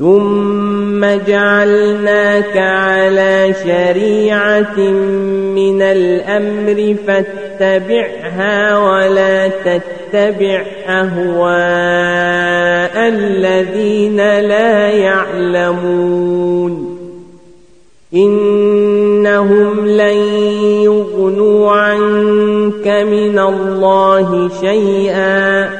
ثم جعلناك على شريعة من الأمر فاتبعها ولا تتبع أهواء الذين لا يعلمون إنهم لن يغنوا عنك من الله شيئا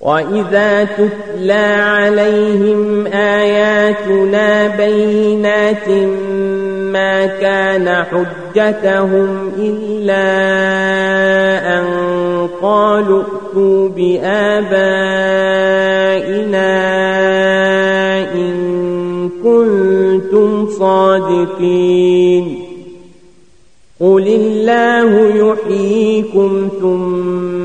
وإذا تتلى عليهم آياتنا بينات ما كان حجتهم إلا أن قالوا ائتوا بآبائنا إن كنتم صادقين قل الله يحييكم ثم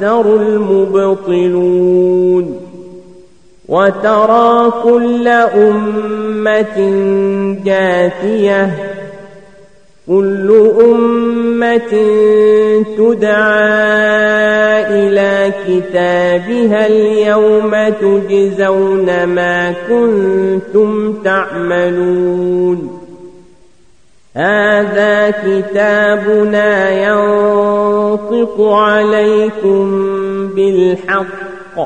يخسر المبطلون وترى كل أمة جاثية كل أمة تدعى إلى كتابها اليوم تجزون ما كنتم تعملون هذا كتابنا ينطق عليكم بالحق.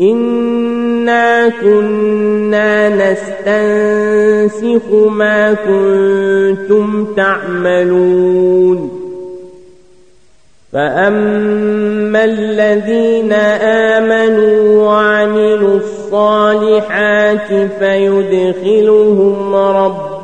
إنا كنا نستنسخ ما كنتم تعملون. فأما الذين آمنوا وعملوا الصالحات فيدخلهم ربهم